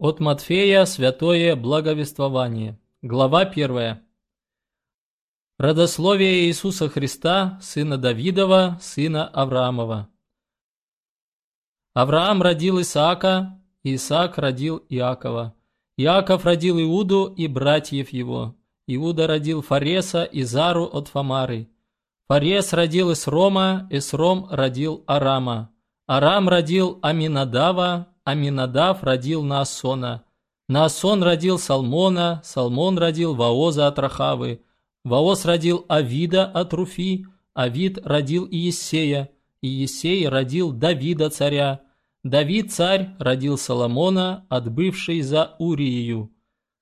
От Матфея Святое Благовествование. Глава 1. Родословие Иисуса Христа, сына Давидова, сына Авраамова. Авраам родил Исаака, Исаак родил Иакова. Иаков родил Иуду и братьев его. Иуда родил Фареса и Зару от Фамары. Фарес родил Исрома, Исром родил Арама. Арам родил Аминадава, Аминадав родил Наасона. Наасон родил Салмона, Салмон родил Ваоза от Рахавы. Ваоз родил Авида от Руфи, Авид родил Иесея, Иесей родил Давида царя. Давид царь родил Соломона, отбывший за Урию.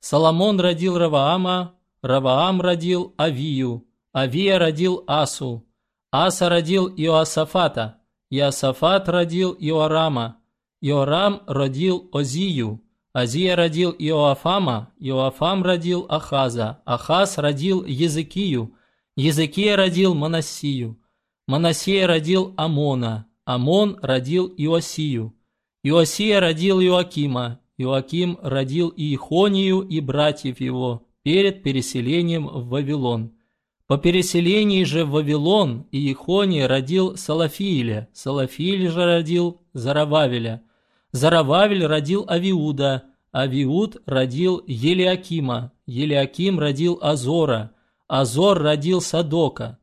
Соломон родил Раваама, Раваам родил Авию, Авия родил Асу, Аса родил Иоасафата, Иосафат родил Иорама, Иорам родил Озию, Азия родил Иоафама, Иоафам родил Ахаза, Ахаз родил Языкию, Языкия родил Манасию, Манасия родил Амона, Амон родил Иосию, Иосия родил Иоакима, Иоаким родил Иехонию и братьев его перед переселением в Вавилон. По переселении же в Вавилон Иехония родил Салафииля, Салафииль же родил Зарававеля, Зарававель родил Авиуда, Авиуд родил Елиакима, Елиаким родил Азора, Азор родил Садока,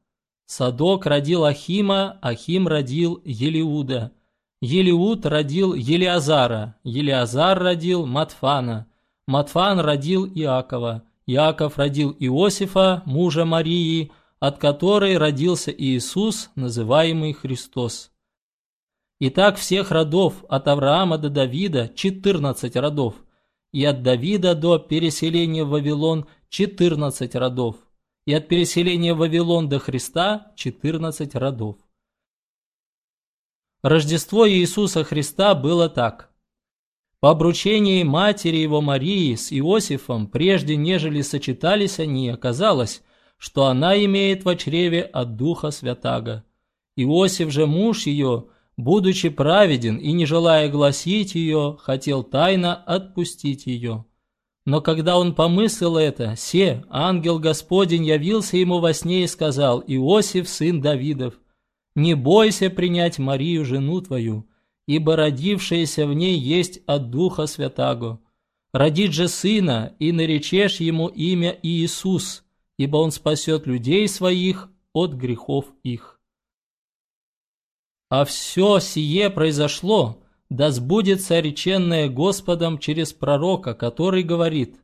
Садок родил Ахима, Ахим родил Елиуда, Елиуд родил Елиазара, Елиазар родил Матфана, Матфан родил Иакова, Иаков родил Иосифа, мужа Марии, от которой родился Иисус, называемый Христос. Итак, всех родов от Авраама до Давида 14 родов, и от Давида до переселения в Вавилон 14 родов, и от переселения в Вавилон до Христа 14 родов. Рождество Иисуса Христа было так. По обручении матери его Марии с Иосифом, прежде нежели сочетались они, оказалось, что она имеет в чреве от Духа Святаго. Иосиф же муж ее – будучи праведен и не желая гласить ее, хотел тайно отпустить ее. Но когда он помыслил это, се, ангел Господень явился ему во сне и сказал, «Иосиф, сын Давидов, не бойся принять Марию, жену твою, ибо родившаяся в ней есть от Духа Святаго. Родит же сына, и наречешь ему имя Иисус, ибо он спасет людей своих от грехов их». А все сие произошло, да сбудется реченное Господом через пророка, который говорит,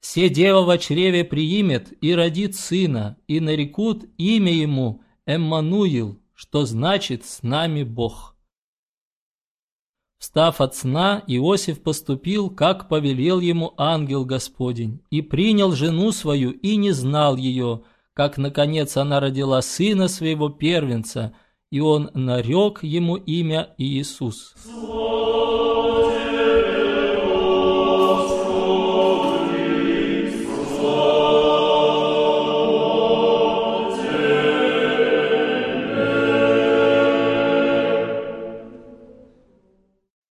«Се дева во чреве приимет и родит сына, и нарекут имя ему Эммануил, что значит «с нами Бог». Встав от сна, Иосиф поступил, как повелел ему ангел Господень, и принял жену свою и не знал ее, как, наконец, она родила сына своего первенца – и он нарек ему имя Иисус. Слово